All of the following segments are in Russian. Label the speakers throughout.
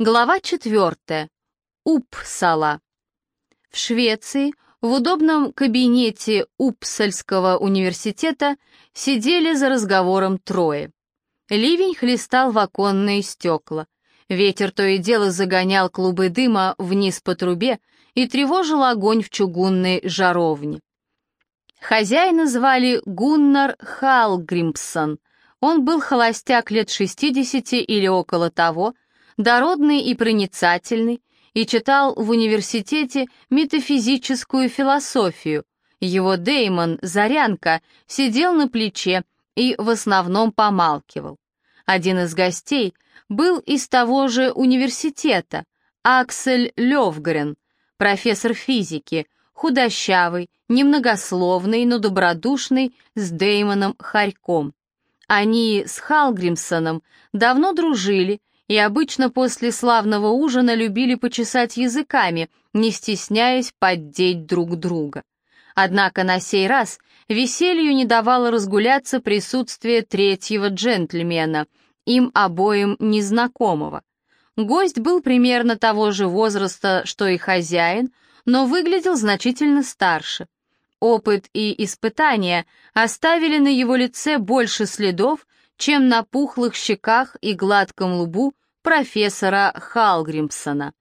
Speaker 1: Глава четвертая. Упсала. В Швеции, в удобном кабинете Упсальского университета, сидели за разговором трое. Ливень хлестал в оконные стекла. Ветер то и дело загонял клубы дыма вниз по трубе и тревожил огонь в чугунной жаровне. Хозяина звали Гуннар Халгримпсон. Он был холостяк лет 60 или около того, дородный и проницательный, и читал в университете метафизическую философию. Его Деймон, Зарянка, сидел на плече и в основном помалкивал. Один из гостей был из того же университета, Аксель Левгрен, профессор физики, худощавый, немногословный, но добродушный, с Деймоном Харьком. Они с Халгримсоном давно дружили и обычно после славного ужина любили почесать языками, не стесняясь поддеть друг друга. Однако на сей раз веселью не давало разгуляться присутствие третьего джентльмена, им обоим незнакомого. Гость был примерно того же возраста, что и хозяин, но выглядел значительно старше. Опыт и испытания оставили на его лице больше следов, чем на пухлых щеках и гладком лбу профессора Халгримсона.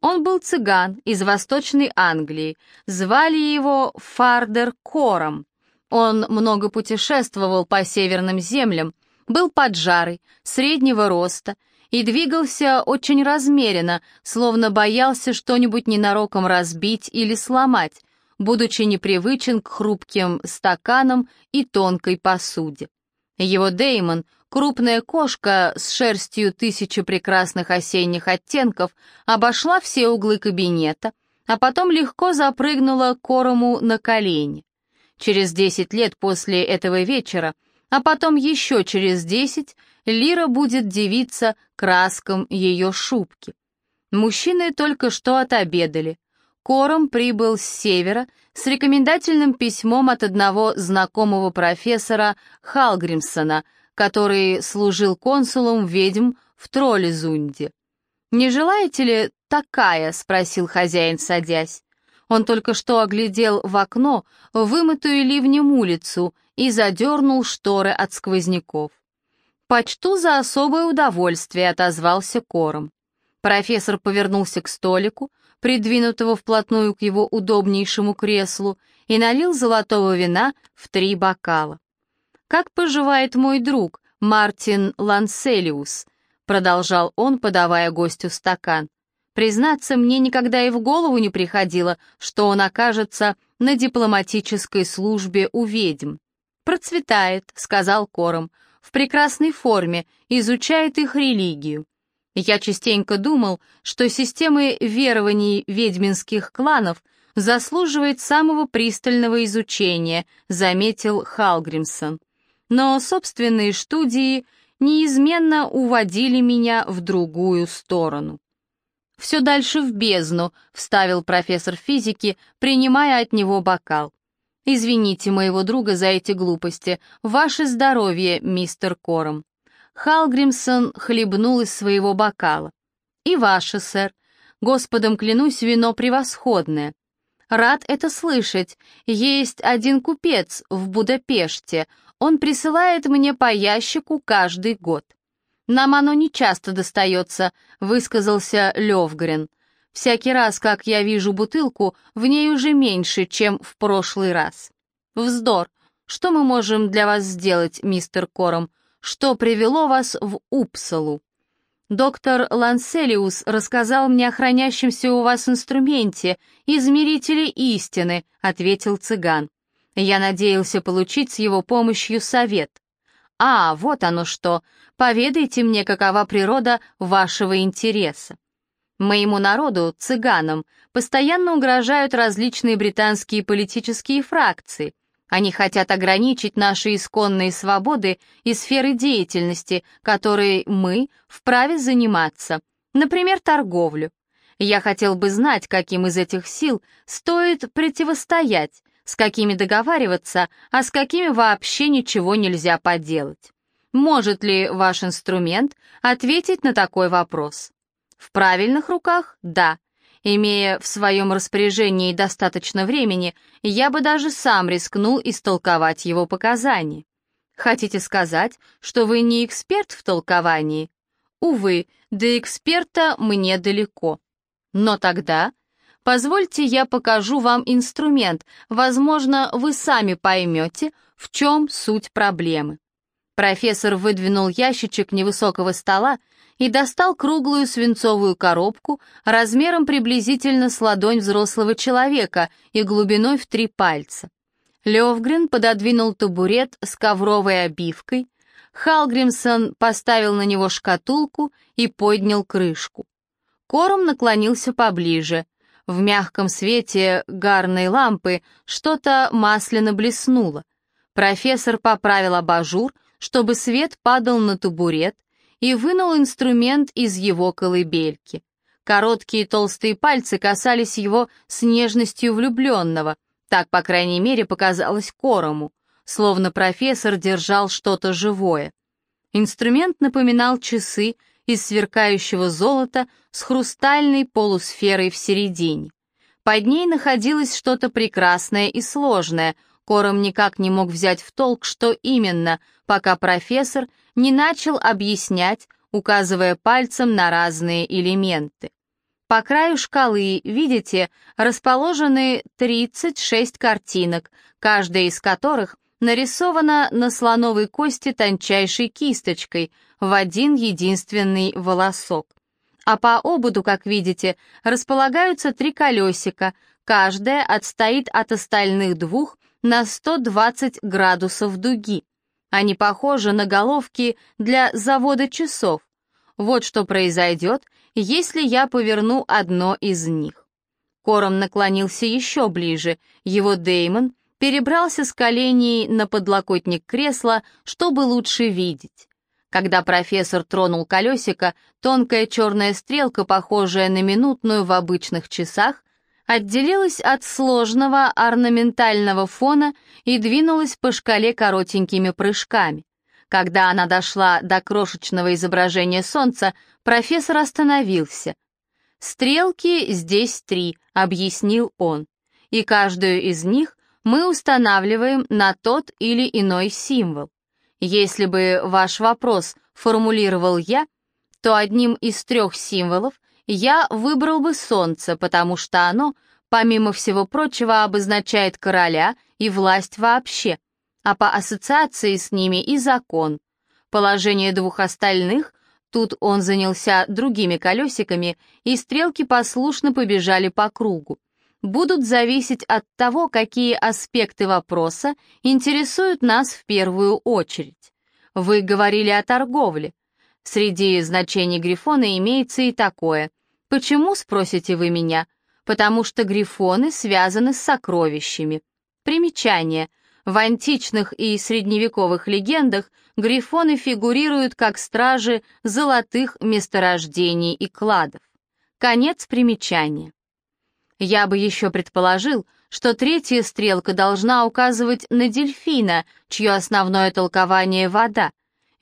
Speaker 1: Он был цыган из Восточной Англии, звали его Фардер Кором. Он много путешествовал по северным землям, был поджарый, среднего роста и двигался очень размеренно, словно боялся что-нибудь ненароком разбить или сломать, будучи непривычен к хрупким стаканам и тонкой посуде. Его Деймон, крупная кошка с шерстью тысячи прекрасных осенних оттенков, обошла все углы кабинета, а потом легко запрыгнула Корому на колени. Через десять лет после этого вечера, а потом еще через десять, Лира будет дивиться краскам ее шубки. Мужчины только что отобедали. Кором прибыл с севера с рекомендательным письмом от одного знакомого профессора Халгримсона, который служил консулом ведьм в Троллезунде. «Не желаете ли такая?» — спросил хозяин, садясь. Он только что оглядел в окно вымытую ливнем улицу и задернул шторы от сквозняков. «Почту за особое удовольствие», — отозвался Кором. Профессор повернулся к столику, придвинутого вплотную к его удобнейшему креслу, и налил золотого вина в три бокала. «Как поживает мой друг, Мартин Ланселиус?» — продолжал он, подавая гостю стакан. «Признаться, мне никогда и в голову не приходило, что он окажется на дипломатической службе у ведьм». «Процветает», — сказал Кором, — «в прекрасной форме, изучает их религию. Я частенько думал, что системы верований ведьминских кланов заслуживает самого пристального изучения, заметил Халгримсон. Но собственные студии неизменно уводили меня в другую сторону. «Все дальше в бездну», — вставил профессор физики, принимая от него бокал. «Извините моего друга за эти глупости. Ваше здоровье, мистер Кором». Халгримсон хлебнул из своего бокала. «И ваше, сэр. Господом клянусь, вино превосходное. Рад это слышать. Есть один купец в Будапеште. Он присылает мне по ящику каждый год. Нам оно не часто достается», — высказался Левгрен. «Всякий раз, как я вижу бутылку, в ней уже меньше, чем в прошлый раз». «Вздор. Что мы можем для вас сделать, мистер Кором? Что привело вас в Упсалу. Доктор Ланселиус рассказал мне о хранящемся у вас инструменте, измерителе истины, ответил цыган. Я надеялся получить с его помощью совет. А, вот оно что. Поведайте мне, какова природа вашего интереса. Моему народу, цыганам, постоянно угрожают различные британские политические фракции. Они хотят ограничить наши исконные свободы и сферы деятельности, которой мы вправе заниматься, например, торговлю. Я хотел бы знать, каким из этих сил стоит противостоять, с какими договариваться, а с какими вообще ничего нельзя поделать. Может ли ваш инструмент ответить на такой вопрос? В правильных руках — да. Имея в своем распоряжении достаточно времени, я бы даже сам рискнул истолковать его показания. Хотите сказать, что вы не эксперт в толковании? Увы, до эксперта мне далеко. Но тогда позвольте я покажу вам инструмент, возможно, вы сами поймете, в чем суть проблемы. Профессор выдвинул ящичек невысокого стола и достал круглую свинцовую коробку размером приблизительно с ладонь взрослого человека и глубиной в три пальца. Левгрен пододвинул табурет с ковровой обивкой, Халгримсон поставил на него шкатулку и поднял крышку. Кором наклонился поближе. В мягком свете гарной лампы что-то масляно блеснуло. Профессор поправил абажур, чтобы свет падал на табурет, и вынул инструмент из его колыбельки. Короткие толстые пальцы касались его с нежностью влюбленного, так, по крайней мере, показалось Корому, словно профессор держал что-то живое. Инструмент напоминал часы из сверкающего золота с хрустальной полусферой в середине. Под ней находилось что-то прекрасное и сложное — Кором никак не мог взять в толк, что именно, пока профессор не начал объяснять, указывая пальцем на разные элементы. По краю шкалы, видите, расположены 36 картинок, каждая из которых нарисована на слоновой кости тончайшей кисточкой в один единственный волосок. А по ободу, как видите, располагаются три колесика, каждое отстоит от остальных двух на 120 градусов дуги. Они похожи на головки для завода часов. Вот что произойдет, если я поверну одно из них. Кором наклонился еще ближе, его Деймон перебрался с коленей на подлокотник кресла, чтобы лучше видеть. Когда профессор тронул колесико, тонкая черная стрелка, похожая на минутную в обычных часах, отделилась от сложного орнаментального фона и двинулась по шкале коротенькими прыжками. Когда она дошла до крошечного изображения Солнца, профессор остановился. «Стрелки здесь три», — объяснил он, «и каждую из них мы устанавливаем на тот или иной символ. Если бы ваш вопрос формулировал я, то одним из трех символов я выбрал бы солнце, потому что оно, помимо всего прочего, обозначает короля и власть вообще, а по ассоциации с ними и закон. Положение двух остальных, тут он занялся другими колесиками, и стрелки послушно побежали по кругу, будут зависеть от того, какие аспекты вопроса интересуют нас в первую очередь. Вы говорили о торговле. Среди значений Грифона имеется и такое. Почему, спросите вы меня? Потому что грифоны связаны с сокровищами. Примечание. В античных и средневековых легендах грифоны фигурируют как стражи золотых месторождений и кладов. Конец примечания. Я бы еще предположил, что третья стрелка должна указывать на дельфина, чье основное толкование — вода,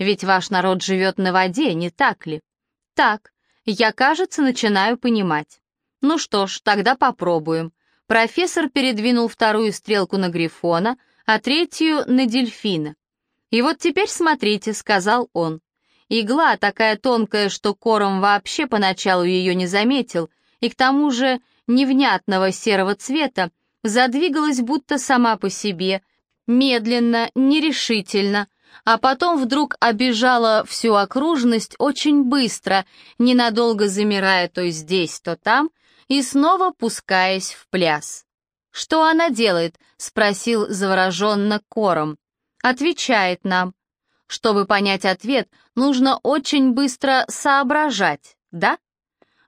Speaker 1: ведь ваш народ живет на воде, не так ли? Так, я, кажется, начинаю понимать. Ну что ж, тогда попробуем. Профессор передвинул вторую стрелку на Грифона, а третью — на Дельфина. «И вот теперь смотрите», — сказал он. Игла такая тонкая, что Кором вообще поначалу ее не заметил, и к тому же невнятного серого цвета, задвигалась будто сама по себе, медленно, нерешительно, а потом вдруг обижала всю окружность очень быстро, ненадолго замирая то здесь, то там, и снова пускаясь в пляс. «Что она делает?» — спросил завороженно Кором. «Отвечает нам. Чтобы понять ответ, нужно очень быстро соображать, да?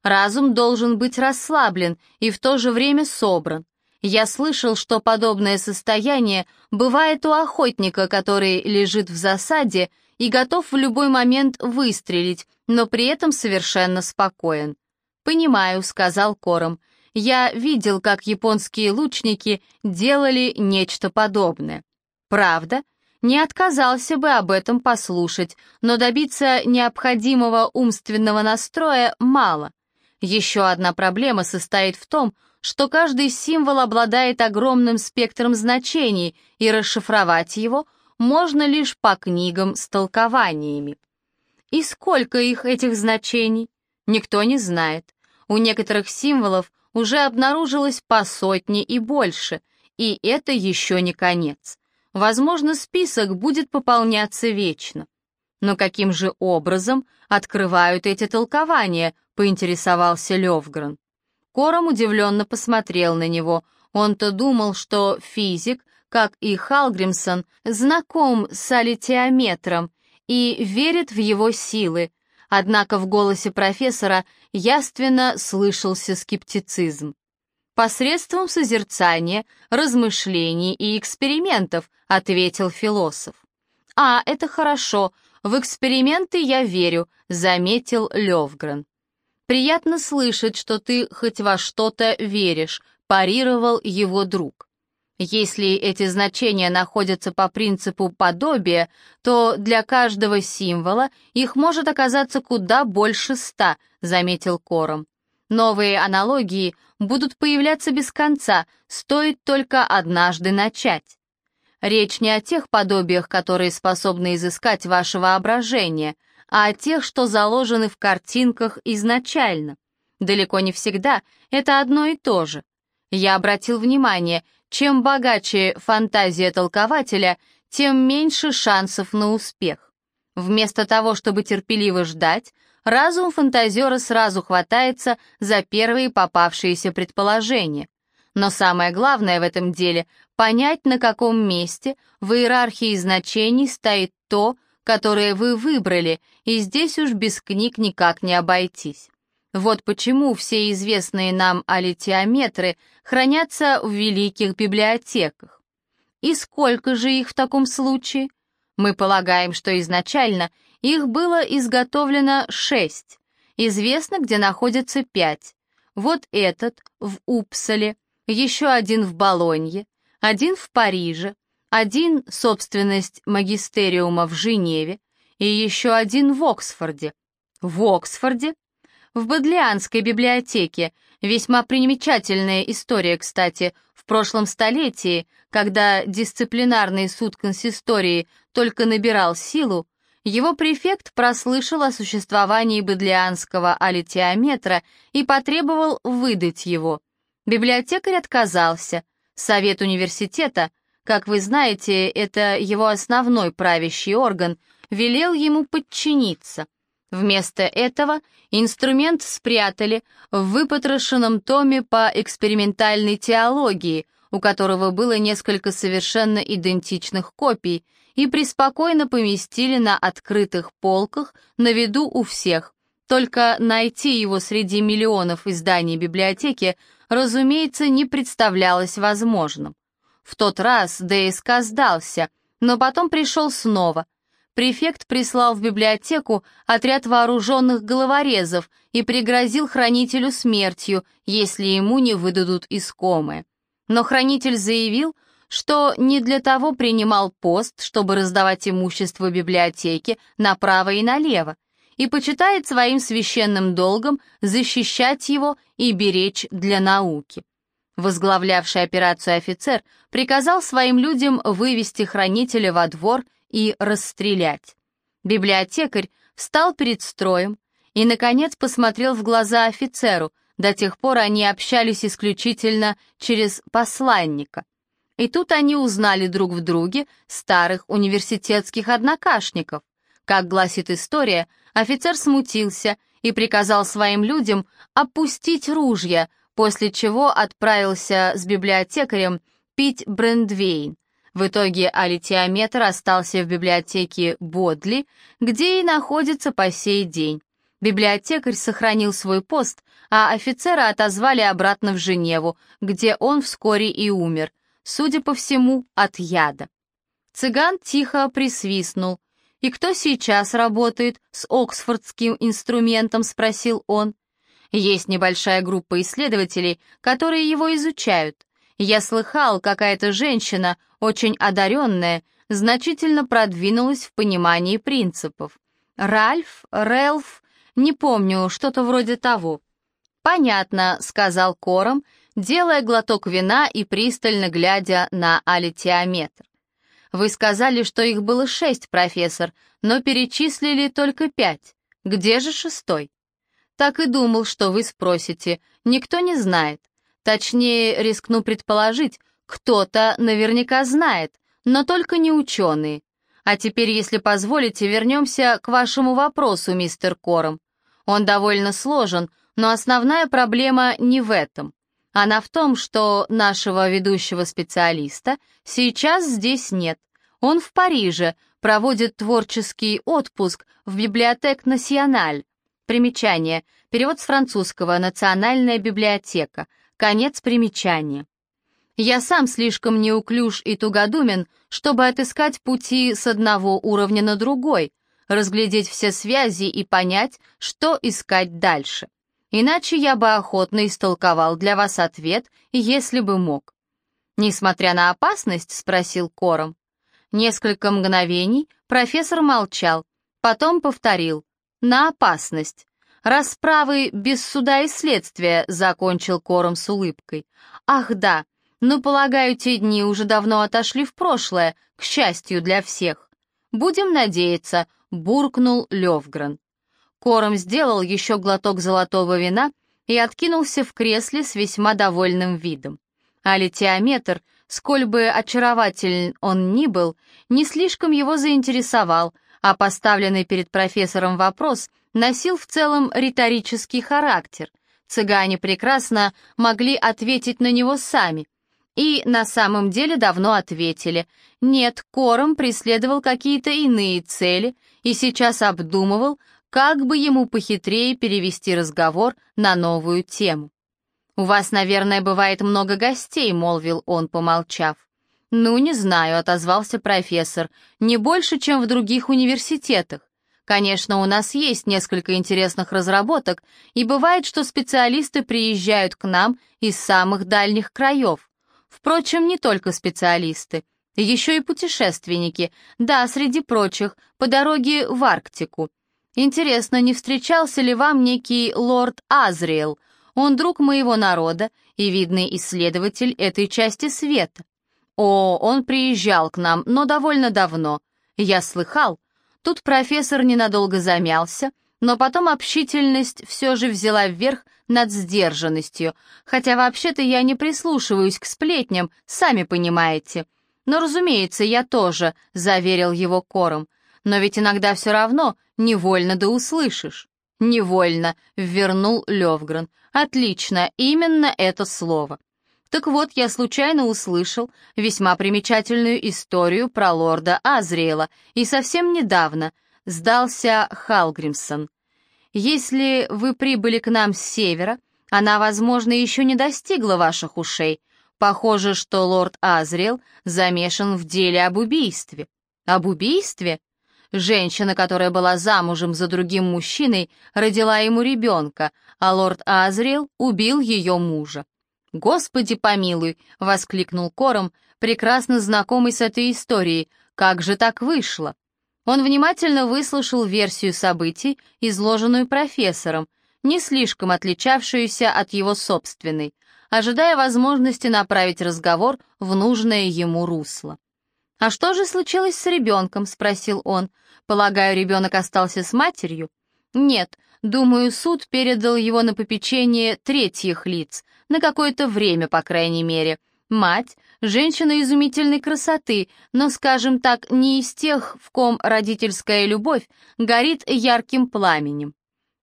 Speaker 1: Разум должен быть расслаблен и в то же время собран. Я слышал, что подобное состояние бывает у охотника, который лежит в засаде и готов в любой момент выстрелить, но при этом совершенно спокоен. «Понимаю», — сказал Кором. «Я видел, как японские лучники делали нечто подобное». «Правда?» Не отказался бы об этом послушать, но добиться необходимого умственного настроя мало — Еще одна проблема состоит в том, что каждый символ обладает огромным спектром значений, и расшифровать его можно лишь по книгам с толкованиями. И сколько их, этих значений? Никто не знает. У некоторых символов уже обнаружилось по сотне и больше, и это еще не конец. Возможно, список будет пополняться вечно. Но каким же образом открывают эти толкования, поинтересовался Левгрен. Кором удивленно посмотрел на него. Он-то думал, что физик, как и Халгримсон, знаком с алитиометром и верит в его силы, однако в голосе профессора яственно слышался скептицизм. «Посредством созерцания, размышлений и экспериментов», — ответил философ. «А, это хорошо, в эксперименты я верю», — заметил Левгрен. «Приятно слышать, что ты хоть во что-то веришь», — парировал его друг. Если эти значения находятся по принципу подобия, то для каждого символа их может оказаться куда больше ста, заметил Кором. Новые аналогии будут появляться без конца, стоит только однажды начать. Речь не о тех подобиях, которые способны изыскать ваше воображение, а о тех, что заложены в картинках изначально. Далеко не всегда это одно и то же. Я обратил внимание, чем богаче фантазия толкователя, тем меньше шансов на успех. Вместо того, чтобы терпеливо ждать, разум фантазера сразу хватается за первые попавшиеся предположения. Но самое главное в этом деле — понять, на каком месте в иерархии значений стоит то, которое вы выбрали, и здесь уж без книг никак не обойтись. Вот почему все известные нам алитиометры хранятся в великих библиотеках. И сколько же их в таком случае? Мы полагаем, что изначально их было изготовлено шесть. Известно, где находится пять. Вот этот в Упсале, еще один в Болонье, один в Париже, один — собственность магистериума в Женеве и еще один в Оксфорде. В Оксфорде? В Бодлианской библиотеке. Весьма примечательная история, кстати. В прошлом столетии, когда дисциплинарный суд консистории только набирал силу, его префект прослышал о существовании бодлианского алитиометра и потребовал выдать его. Библиотекарь отказался. Совет университета — как вы знаете, это его основной правящий орган, велел ему подчиниться. Вместо этого инструмент спрятали в выпотрошенном томе по экспериментальной теологии, у которого было несколько совершенно идентичных копий, и преспокойно поместили на открытых полках на виду у всех. Только найти его среди миллионов изданий библиотеки, разумеется, не представлялось возможным. В тот раз ДСК сдался, но потом пришел снова. Префект прислал в библиотеку отряд вооруженных головорезов и пригрозил хранителю смертью, если ему не выдадут искомое. Но хранитель заявил, что не для того принимал пост, чтобы раздавать имущество библиотеки направо и налево, и почитает своим священным долгом защищать его и беречь для науки. Возглавлявший операцию офицер приказал своим людям вывести хранителя во двор и расстрелять. Библиотекарь встал перед строем и, наконец, посмотрел в глаза офицеру, до тех пор они общались исключительно через посланника. И тут они узнали друг в друге старых университетских однокашников. Как гласит история, офицер смутился и приказал своим людям опустить ружья, после чего отправился с библиотекарем пить брендвейн. В итоге алитиометр остался в библиотеке Бодли, где и находится по сей день. Библиотекарь сохранил свой пост, а офицера отозвали обратно в Женеву, где он вскоре и умер, судя по всему, от яда. Цыган тихо присвистнул. «И кто сейчас работает с оксфордским инструментом?» — спросил он. Есть небольшая группа исследователей, которые его изучают. Я слыхал, какая-то женщина, очень одаренная, значительно продвинулась в понимании принципов. Ральф, Рэлф, не помню, что-то вроде того. «Понятно», — сказал Кором, делая глоток вина и пристально глядя на алитиометр. «Вы сказали, что их было шесть, профессор, но перечислили только пять. Где же шестой?» «Так и думал, что вы спросите. Никто не знает. Точнее, рискну предположить, кто-то наверняка знает, но только не ученые. А теперь, если позволите, вернемся к вашему вопросу, мистер Кором. Он довольно сложен, но основная проблема не в этом. Она в том, что нашего ведущего специалиста сейчас здесь нет. Он в Париже, проводит творческий отпуск в библиотек Националь. Примечание. Перевод с французского «Национальная библиотека». Конец примечания. Я сам слишком неуклюж и тугодумен, чтобы отыскать пути с одного уровня на другой, разглядеть все связи и понять, что искать дальше. Иначе я бы охотно истолковал для вас ответ, если бы мог. «Несмотря на опасность?» — спросил Кором. Несколько мгновений профессор молчал, потом повторил «на опасность». «Расправы без суда и следствия», — закончил Кором с улыбкой. «Ах да, ну, полагаю, те дни уже давно отошли в прошлое, к счастью для всех. Будем надеяться», — буркнул Левгрен. Кором сделал еще глоток золотого вина и откинулся в кресле с весьма довольным видом. А литиометр, сколь бы очарователен он ни был, не слишком его заинтересовал, а поставленный перед профессором вопрос носил в целом риторический характер. Цыгане прекрасно могли ответить на него сами. И на самом деле давно ответили. Нет, Кором преследовал какие-то иные цели и сейчас обдумывал, как бы ему похитрее перевести разговор на новую тему. «У вас, наверное, бывает много гостей», — молвил он, помолчав. «Ну, не знаю», — отозвался профессор, — «не больше, чем в других университетах. Конечно, у нас есть несколько интересных разработок, и бывает, что специалисты приезжают к нам из самых дальних краев. Впрочем, не только специалисты, еще и путешественники, да, среди прочих, по дороге в Арктику. Интересно, не встречался ли вам некий лорд Азриэл? Он друг моего народа и видный исследователь этой части света. О, он приезжал к нам, но довольно давно. Я слыхал. Тут профессор ненадолго замялся, но потом общительность все же взяла вверх над сдержанностью, хотя вообще-то я не прислушиваюсь к сплетням, сами понимаете. Но, разумеется, я тоже, — заверил его Кором но ведь иногда все равно невольно да услышишь». «Невольно», — вернул Левгрен. «Отлично, именно это слово». Так вот, я случайно услышал весьма примечательную историю про лорда Азриэла, и совсем недавно сдался Халгримсон. Если вы прибыли к нам с севера, она, возможно, еще не достигла ваших ушей. Похоже, что лорд Азриэл замешан в деле об убийстве. Об убийстве? Женщина, которая была замужем за другим мужчиной, родила ему ребенка, а лорд Азриэл убил ее мужа. «Господи помилуй!» — воскликнул Кором, прекрасно знакомый с этой историей. «Как же так вышло?» Он внимательно выслушал версию событий, изложенную профессором, не слишком отличавшуюся от его собственной, ожидая возможности направить разговор в нужное ему русло. «А что же случилось с ребенком?» — спросил он. «Полагаю, ребенок остался с матерью?» «Нет, думаю, суд передал его на попечение третьих лиц, на какое-то время, по крайней мере. Мать — женщина изумительной красоты, но, скажем так, не из тех, в ком родительская любовь горит ярким пламенем.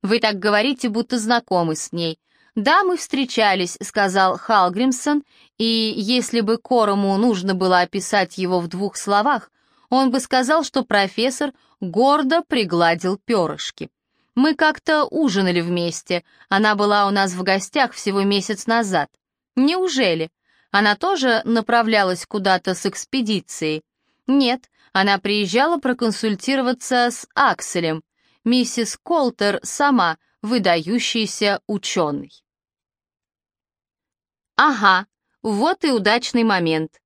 Speaker 1: Вы так говорите, будто знакомы с ней. «Да, мы встречались», — сказал Халгримсон, и если бы Корому нужно было описать его в двух словах, он бы сказал, что профессор гордо пригладил перышки. Мы как-то ужинали вместе, она была у нас в гостях всего месяц назад. Неужели? Она тоже направлялась куда-то с экспедицией? Нет, она приезжала проконсультироваться с Акселем. Миссис Колтер сама выдающийся ученый. Ага, вот и удачный момент.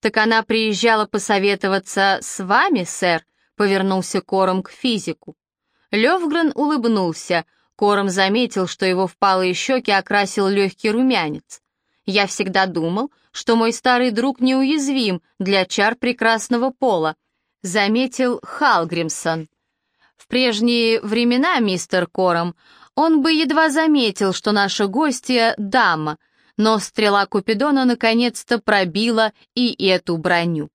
Speaker 1: Так она приезжала посоветоваться с вами, сэр, повернулся Кором к физику. Левгрен улыбнулся. Кором заметил, что его впалые щеки окрасил легкий румянец. «Я всегда думал, что мой старый друг неуязвим для чар прекрасного пола», заметил Халгримсон. В прежние времена, мистер Кором, он бы едва заметил, что наша гостья — дама, но стрела Купидона наконец-то пробила и эту броню.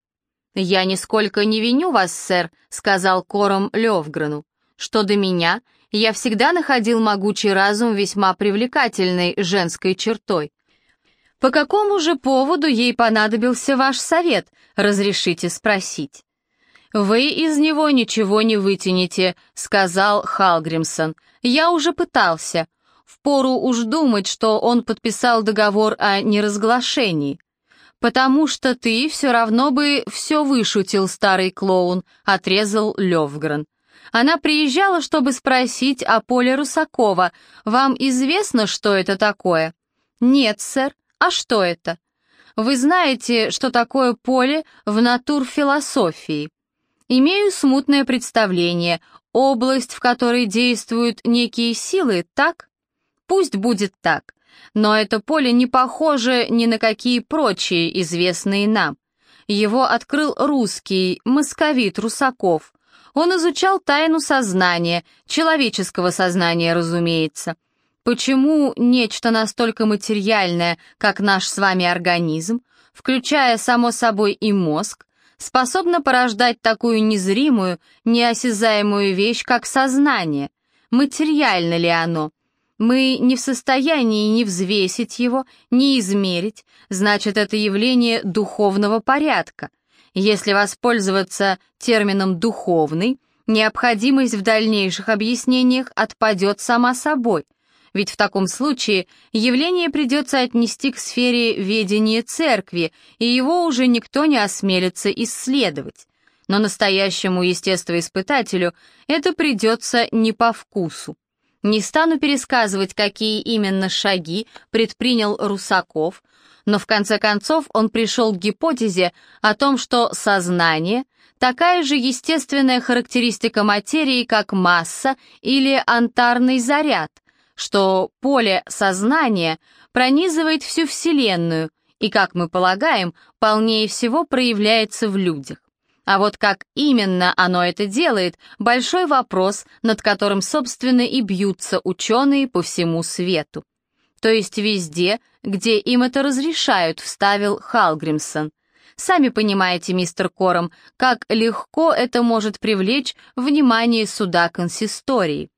Speaker 1: «Я нисколько не виню вас, сэр», — сказал Кором Левгрену. «Что до меня, я всегда находил могучий разум весьма привлекательной женской чертой. По какому же поводу ей понадобился ваш совет, разрешите спросить?» «Вы из него ничего не вытянете», — сказал Халгримсон. «Я уже пытался. Впору уж думать, что он подписал договор о неразглашении. «Потому что ты все равно бы все вышутил, старый клоун», — отрезал Левгрен. Она приезжала, чтобы спросить о поле Русакова. «Вам известно, что это такое?» «Нет, сэр. А что это?» «Вы знаете, что такое поле в натурфилософии?» «Имею смутное представление. Область, в которой действуют некие силы, так?» «Пусть будет так. Но это поле не похоже ни на какие прочие, известные нам. Его открыл русский, московит Русаков. Он изучал тайну сознания, человеческого сознания, разумеется. Почему нечто настолько материальное, как наш с вами организм, включая, само собой, и мозг, способно порождать такую незримую, неосязаемую вещь, как сознание? Материально ли оно? Мы не в состоянии ни взвесить его, ни измерить, значит, это явление духовного порядка. Если воспользоваться термином «духовный», необходимость в дальнейших объяснениях отпадет сама собой, ведь в таком случае явление придется отнести к сфере ведения церкви, и его уже никто не осмелится исследовать. Но настоящему естествоиспытателю это придется не по вкусу. Не стану пересказывать, какие именно шаги предпринял Русаков, но в конце концов он пришел к гипотезе о том, что сознание — такая же естественная характеристика материи, как масса или антарный заряд, что поле сознания пронизывает всю Вселенную и, как мы полагаем, полнее всего проявляется в людях. А вот как именно оно это делает, большой вопрос, над которым, собственно, и бьются ученые по всему свету. То есть везде, где им это разрешают, вставил Халгримсон. Сами понимаете, мистер Кором, как легко это может привлечь внимание суда консистории.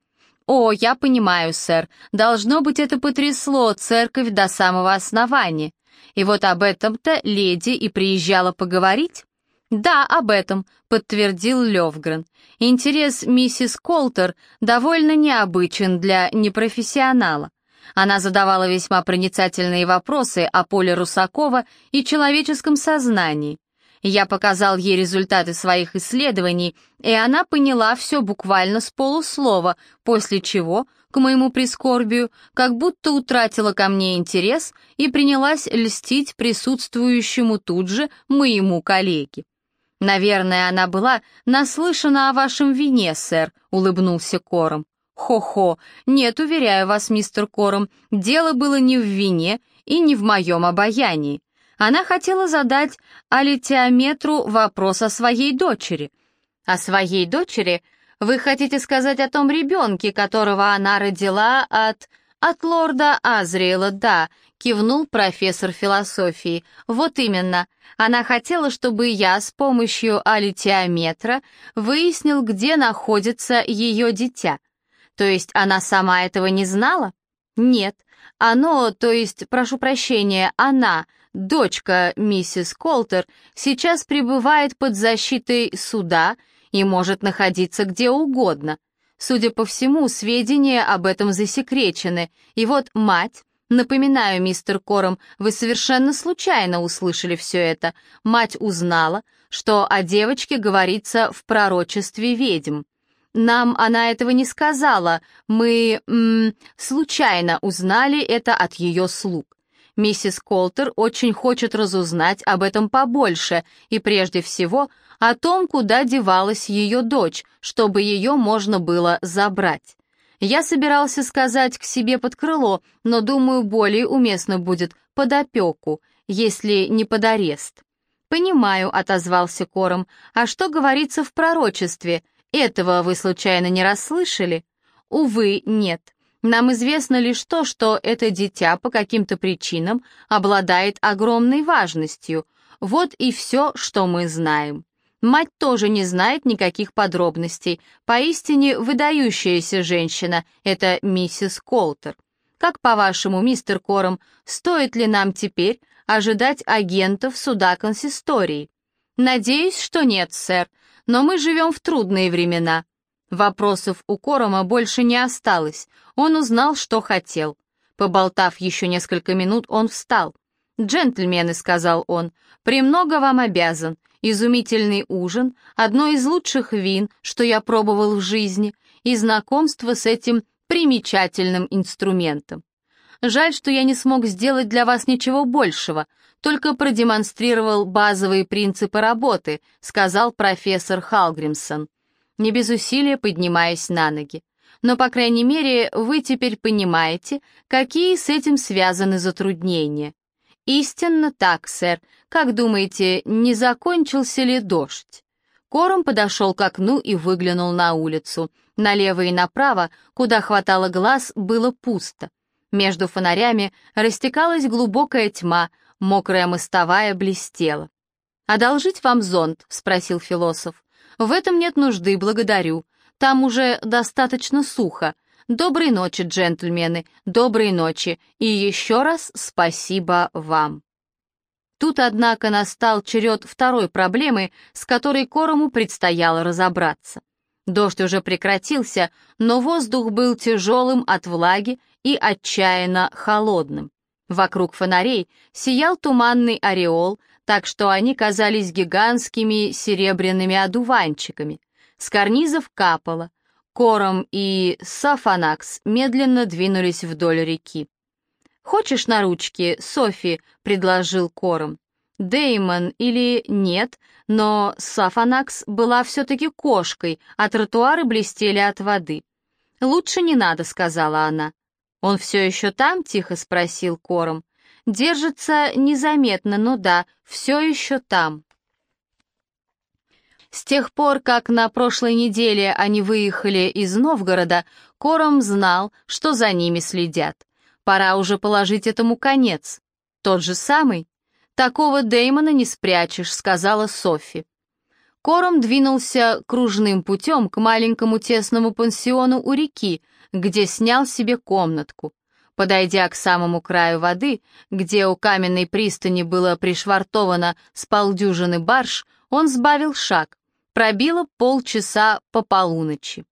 Speaker 1: «О, я понимаю, сэр. Должно быть, это потрясло церковь до самого основания. И вот об этом-то леди и приезжала поговорить?» «Да, об этом», — подтвердил Левгрен. «Интерес миссис Колтер довольно необычен для непрофессионала. Она задавала весьма проницательные вопросы о поле Русакова и человеческом сознании. Я показал ей результаты своих исследований, и она поняла все буквально с полуслова, после чего, к моему прискорбию, как будто утратила ко мне интерес и принялась льстить присутствующему тут же моему коллеге. «Наверное, она была наслышана о вашем вине, сэр», — улыбнулся Кором. «Хо-хо, нет, уверяю вас, мистер Кором, дело было не в вине и не в моем обаянии. Она хотела задать алитиометру вопрос о своей дочери. О своей дочери? Вы хотите сказать о том ребенке, которого она родила от... от лорда Азриэла, да, кивнул профессор философии. Вот именно. Она хотела, чтобы я с помощью алитиометра выяснил, где находится ее дитя. То есть она сама этого не знала? Нет. Оно, то есть, прошу прощения, она, дочка миссис Колтер, сейчас пребывает под защитой суда и может находиться где угодно. Судя по всему, сведения об этом засекречены, и вот мать, Напоминаю, мистер Кором, вы совершенно случайно услышали все это. Мать узнала, что о девочке говорится в пророчестве ведьм. Нам она этого не сказала, мы м, случайно узнали это от ее слуг. Миссис Колтер очень хочет разузнать об этом побольше и прежде всего о том, куда девалась ее дочь, чтобы ее можно было забрать. Я собирался сказать к себе под крыло, но, думаю, более уместно будет под опеку, если не под арест. «Понимаю», — отозвался Кором. «А что говорится в пророчестве? Этого вы случайно не расслышали?» «Увы, нет. Нам известно лишь то, что это дитя по каким-то причинам обладает огромной важностью. Вот и все, что мы знаем. Мать тоже не знает никаких подробностей. Поистине выдающаяся женщина — это миссис Колтер. Как по-вашему, мистер Кором, стоит ли нам теперь ожидать агентов суда консистории? Надеюсь, что нет, сэр, но мы живем в трудные времена. Вопросов у Корома больше не осталось. Он узнал, что хотел. Поболтав еще несколько минут, он встал. «Джентльмены», — сказал он, — «премного вам обязан. Изумительный ужин, одно из лучших вин, что я пробовал в жизни, и знакомство с этим примечательным инструментом. Жаль, что я не смог сделать для вас ничего большего, только продемонстрировал базовые принципы работы», — сказал профессор Халгримсон не без усилия поднимаясь на ноги. Но, по крайней мере, вы теперь понимаете, какие с этим связаны затруднения. Истинно так, сэр. Как думаете, не закончился ли дождь? Кором подошел к окну и выглянул на улицу. Налево и направо, куда хватало глаз, было пусто. Между фонарями растекалась глубокая тьма, мокрая мостовая блестела. «Одолжить вам зонт?» — спросил философ. В этом нет нужды, благодарю. Там уже достаточно сухо. Доброй ночи, джентльмены, доброй ночи. И еще раз спасибо вам. Тут, однако, настал черед второй проблемы, с которой Корому предстояло разобраться. Дождь уже прекратился, но воздух был тяжелым от влаги и отчаянно холодным. Вокруг фонарей сиял туманный ореол, так что они казались гигантскими серебряными одуванчиками. С карнизов капало. Кором и Сафанакс медленно двинулись вдоль реки. «Хочешь на ручки, Софи?» — предложил Кором. Деймон или нет, но Сафанакс была все-таки кошкой, а тротуары блестели от воды. «Лучше не надо», — сказала она. «Он все еще там?» — тихо спросил Кором. Держится незаметно, но да, все еще там. С тех пор, как на прошлой неделе они выехали из Новгорода, Кором знал, что за ними следят. Пора уже положить этому конец. Тот же самый? Такого Дэймона не спрячешь, сказала Софи. Кором двинулся кружным путем к маленькому тесному пансиону у реки, где снял себе комнатку. Подойдя к самому краю воды, где у каменной пристани было пришвартовано с полдюжины барж, он сбавил шаг. Пробило полчаса по полуночи.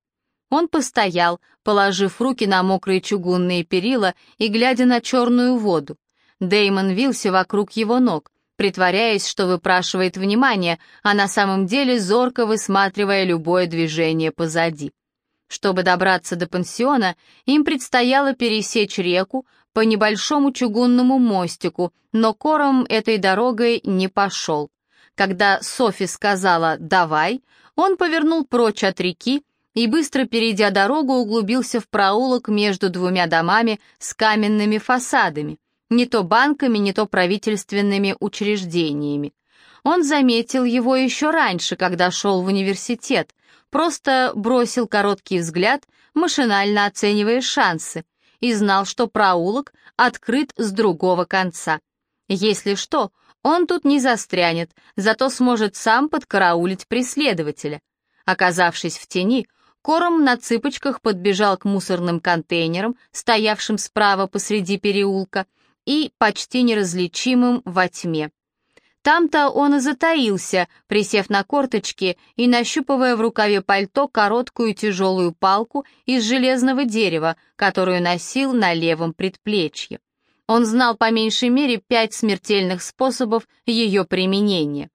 Speaker 1: Он постоял, положив руки на мокрые чугунные перила и глядя на черную воду. Деймон вился вокруг его ног, притворяясь, что выпрашивает внимание, а на самом деле зорко высматривая любое движение позади. Чтобы добраться до пансиона, им предстояло пересечь реку по небольшому чугунному мостику, но Кором этой дорогой не пошел. Когда Софи сказала «давай», он повернул прочь от реки и, быстро перейдя дорогу, углубился в проулок между двумя домами с каменными фасадами, не то банками, не то правительственными учреждениями. Он заметил его еще раньше, когда шел в университет, просто бросил короткий взгляд, машинально оценивая шансы, и знал, что проулок открыт с другого конца. Если что, он тут не застрянет, зато сможет сам подкараулить преследователя. Оказавшись в тени, Кором на цыпочках подбежал к мусорным контейнерам, стоявшим справа посреди переулка, и почти неразличимым во тьме. Там-то он и затаился, присев на корточки и нащупывая в рукаве пальто короткую тяжелую палку из железного дерева, которую носил на левом предплечье. Он знал по меньшей мере пять смертельных способов ее применения.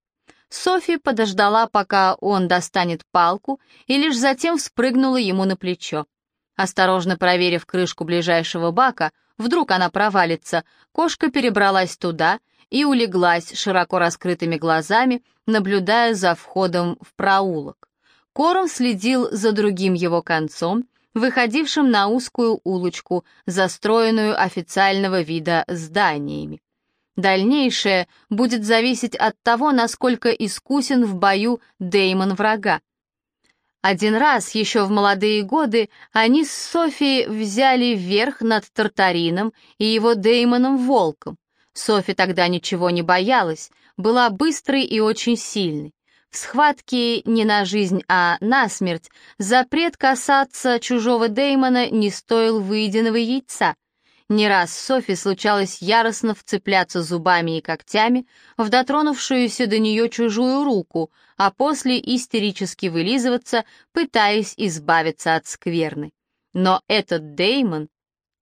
Speaker 1: Софи подождала, пока он достанет палку, и лишь затем вспрыгнула ему на плечо. Осторожно проверив крышку ближайшего бака, вдруг она провалится, кошка перебралась туда и улеглась широко раскрытыми глазами, наблюдая за входом в проулок. Кором следил за другим его концом, выходившим на узкую улочку, застроенную официального вида зданиями. Дальнейшее будет зависеть от того, насколько искусен в бою Деймон врага. Один раз, еще в молодые годы, они с Софией взяли верх над Тартарином и его Деймоном Волком. Софи тогда ничего не боялась, была быстрой и очень сильной. В схватке не на жизнь, а на смерть запрет касаться чужого Деймона не стоил выеденного яйца. Не раз Софи случалось яростно вцепляться зубами и когтями в дотронувшуюся до нее чужую руку, а после истерически вылизываться, пытаясь избавиться от скверны. Но этот Деймон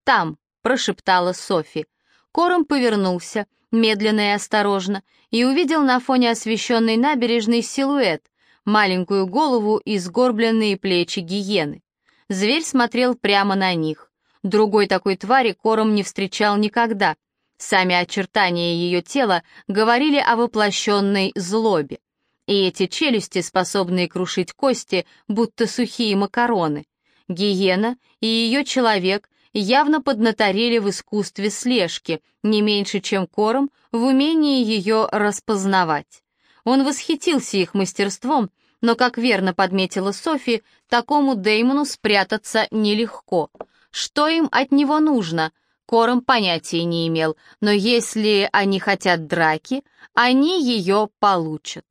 Speaker 1: там, прошептала Софи. Кором повернулся, медленно и осторожно, и увидел на фоне освещенной набережной силуэт, маленькую голову и сгорбленные плечи гиены. Зверь смотрел прямо на них. Другой такой твари Кором не встречал никогда. Сами очертания ее тела говорили о воплощенной злобе. И эти челюсти, способные крушить кости, будто сухие макароны. Гиена и ее человек явно поднаторели в искусстве слежки, не меньше, чем Кором, в умении ее распознавать. Он восхитился их мастерством, но, как верно подметила Софи, такому Деймону спрятаться нелегко. Что им от него нужно? Кором понятия не имел, но если они хотят драки, они ее получат.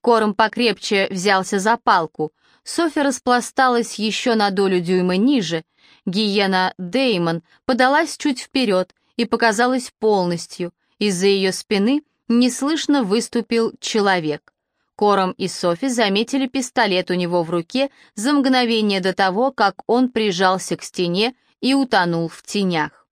Speaker 1: Кором покрепче взялся за палку. Софи распласталась еще на долю дюйма ниже — Гиена Деймон подалась чуть вперед и показалась полностью. Из-за ее спины неслышно выступил человек. Кором и Софи заметили пистолет у него в руке за мгновение до того, как он прижался к стене и утонул в тенях.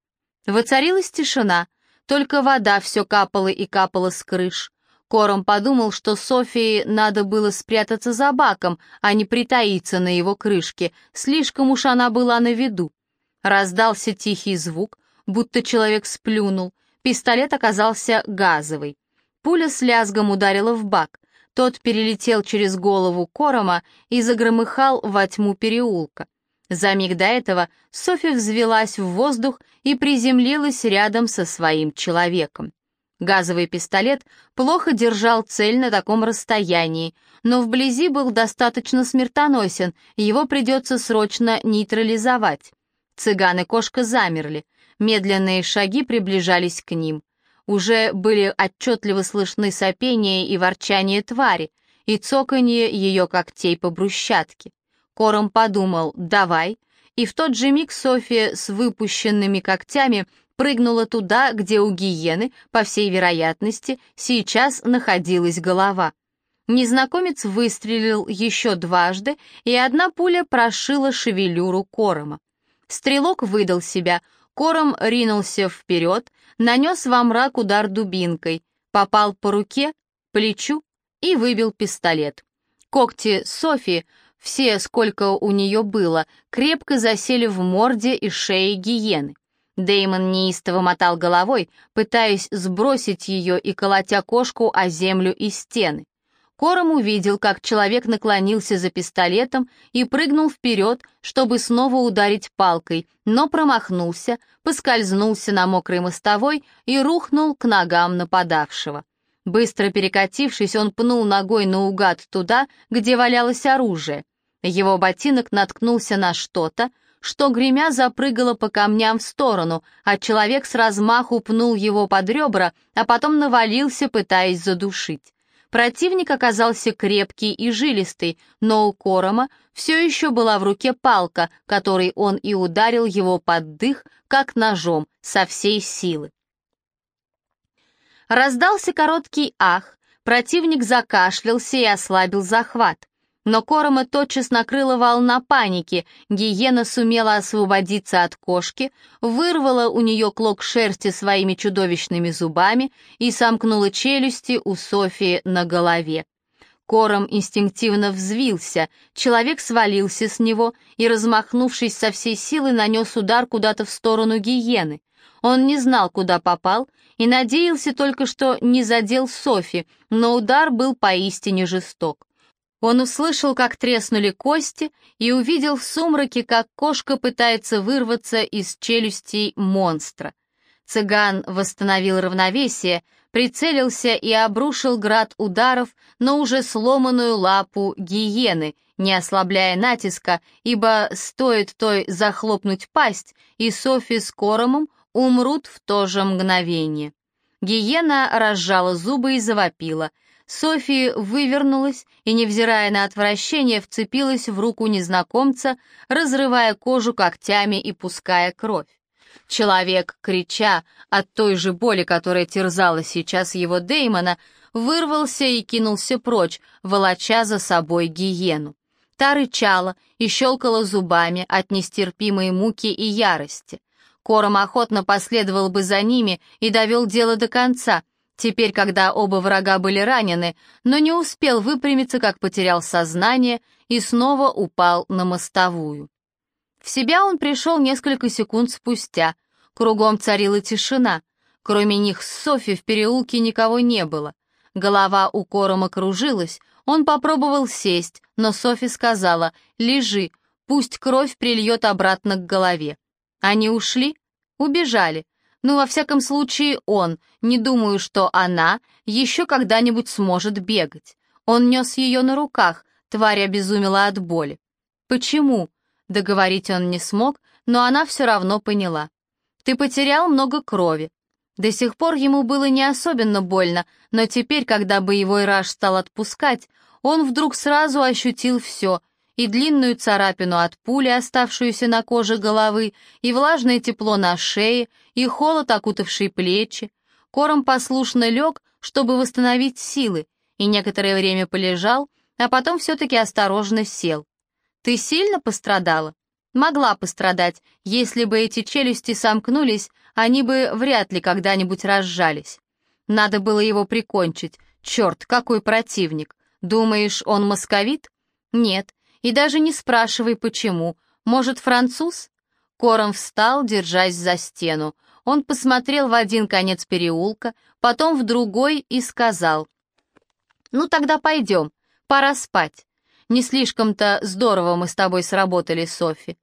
Speaker 1: Воцарилась тишина, только вода все капала и капала с крыш. Кором подумал, что Софии надо было спрятаться за баком, а не притаиться на его крышке, слишком уж она была на виду. Раздался тихий звук, будто человек сплюнул, пистолет оказался газовый. Пуля с лязгом ударила в бак, тот перелетел через голову Корома и загромыхал во тьму переулка. За миг до этого Софи взвелась в воздух и приземлилась рядом со своим человеком. Газовый пистолет плохо держал цель на таком расстоянии, но вблизи был достаточно смертоносен, его придется срочно нейтрализовать. Цыган и кошка замерли, медленные шаги приближались к ним. Уже были отчетливо слышны сопение и ворчание твари, и цоканье ее когтей по брусчатке. Кором подумал «давай», и в тот же миг София с выпущенными когтями прыгнула туда, где у гиены, по всей вероятности, сейчас находилась голова. Незнакомец выстрелил еще дважды, и одна пуля прошила шевелюру Корома. Стрелок выдал себя, Кором ринулся вперед, нанес во мрак удар дубинкой, попал по руке, плечу и выбил пистолет. Когти Софи, все, сколько у нее было, крепко засели в морде и шее гиены. Деймон неистово мотал головой, пытаясь сбросить ее и колотя кошку о землю и стены. Кором увидел, как человек наклонился за пистолетом и прыгнул вперед, чтобы снова ударить палкой, но промахнулся, поскользнулся на мокрой мостовой и рухнул к ногам нападавшего. Быстро перекатившись, он пнул ногой наугад туда, где валялось оружие. Его ботинок наткнулся на что-то, что, гремя, запрыгало по камням в сторону, а человек с размаху пнул его под ребра, а потом навалился, пытаясь задушить. Противник оказался крепкий и жилистый, но у Корома все еще была в руке палка, которой он и ударил его под дых, как ножом, со всей силы. Раздался короткий ах, противник закашлялся и ослабил захват. Но Корома тотчас накрыла волна паники, гиена сумела освободиться от кошки, вырвала у нее клок шерсти своими чудовищными зубами и сомкнула челюсти у Софии на голове. Кором инстинктивно взвился, человек свалился с него и, размахнувшись со всей силы, нанес удар куда-то в сторону гиены. Он не знал, куда попал, и надеялся только, что не задел Софи, но удар был поистине жесток. Он услышал, как треснули кости, и увидел в сумраке, как кошка пытается вырваться из челюстей монстра. Цыган восстановил равновесие, прицелился и обрушил град ударов на уже сломанную лапу гиены, не ослабляя натиска, ибо стоит той захлопнуть пасть, и Софи с Коромом умрут в то же мгновение. Гиена разжала зубы и завопила. Софи вывернулась и, невзирая на отвращение, вцепилась в руку незнакомца, разрывая кожу когтями и пуская кровь. Человек, крича от той же боли, которая терзала сейчас его Деймона, вырвался и кинулся прочь, волоча за собой гиену. Та рычала и щелкала зубами от нестерпимой муки и ярости. Кором охотно последовал бы за ними и довел дело до конца, теперь, когда оба врага были ранены, но не успел выпрямиться, как потерял сознание и снова упал на мостовую. В себя он пришел несколько секунд спустя. Кругом царила тишина. Кроме них с Софи в переулке никого не было. Голова у Корома кружилась, он попробовал сесть, но Софи сказала «Лежи, пусть кровь прильет обратно к голове». Они ушли? Убежали. Ну, во всяком случае, он, не думаю, что она еще когда-нибудь сможет бегать. Он нес ее на руках, тварь обезумела от боли. Почему? Договорить он не смог, но она все равно поняла. «Ты потерял много крови». До сих пор ему было не особенно больно, но теперь, когда боевой раж стал отпускать, он вдруг сразу ощутил все — и длинную царапину от пули, оставшуюся на коже головы, и влажное тепло на шее, и холод, окутавший плечи. Кором послушно лег, чтобы восстановить силы, и некоторое время полежал, а потом все-таки осторожно сел. Ты сильно пострадала? Могла пострадать. Если бы эти челюсти сомкнулись, они бы вряд ли когда-нибудь разжались. Надо было его прикончить. Черт, какой противник. Думаешь, он московит? Нет. И даже не спрашивай, почему. Может, француз? Кором встал, держась за стену. Он посмотрел в один конец переулка, потом в другой и сказал. «Ну тогда пойдем, пора спать. Не слишком-то здорово мы с тобой сработали, Софи.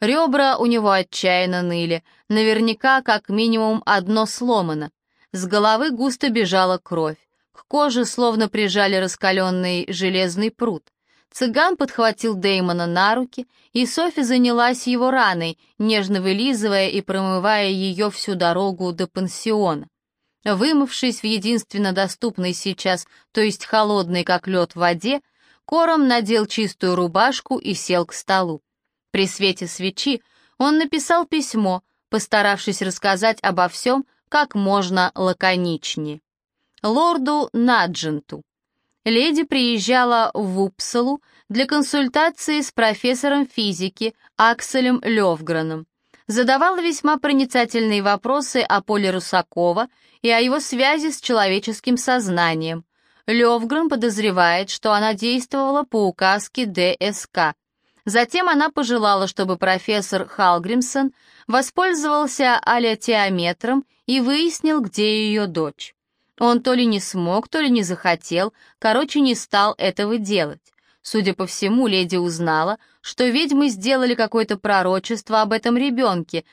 Speaker 1: Ребра у него отчаянно ныли, наверняка как минимум одно сломано. С головы густо бежала кровь. К коже словно прижали раскаленный железный пруд. Цыган подхватил Деймона на руки, и Софи занялась его раной, нежно вылизывая и промывая ее всю дорогу до пансиона. Вымывшись в единственно доступной сейчас, то есть холодной, как лед, воде, Кором надел чистую рубашку и сел к столу. При свете свечи он написал письмо, постаравшись рассказать обо всем как можно лаконичнее. Лорду Надженту. Леди приезжала в Упсалу для консультации с профессором физики Акселем Левграном. Задавала весьма проницательные вопросы о поле Русакова и о его связи с человеческим сознанием, Левгрен подозревает, что она действовала по указке ДСК. Затем она пожелала, чтобы профессор Халгримсон воспользовался аллотиометром и выяснил, где ее дочь. Он то ли не смог, то ли не захотел, короче, не стал этого делать. Судя по всему, леди узнала, что ведьмы сделали какое-то пророчество об этом ребенке,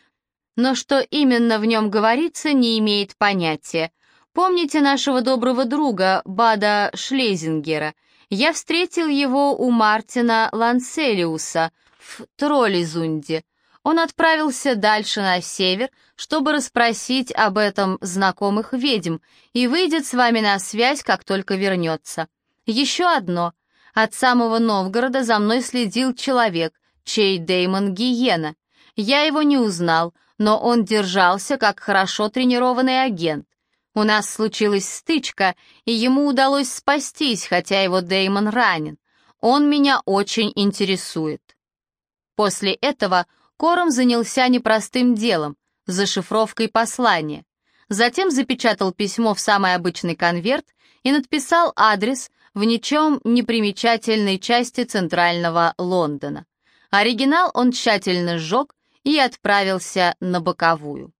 Speaker 1: но что именно в нем говорится, не имеет понятия. Помните нашего доброго друга Бада Шлезингера? Я встретил его у Мартина Ланселиуса в Троллизунде. Он отправился дальше на север, чтобы расспросить об этом знакомых ведьм, и выйдет с вами на связь, как только вернется. Еще одно. От самого Новгорода за мной следил человек, чей Деймон Гиена. Я его не узнал, но он держался как хорошо тренированный агент. У нас случилась стычка, и ему удалось спастись, хотя его Деймон ранен. Он меня очень интересует. После этого Кором занялся непростым делом — зашифровкой послания. Затем запечатал письмо в самый обычный конверт и надписал адрес в ничем не примечательной части центрального Лондона. Оригинал он тщательно сжег и отправился на боковую.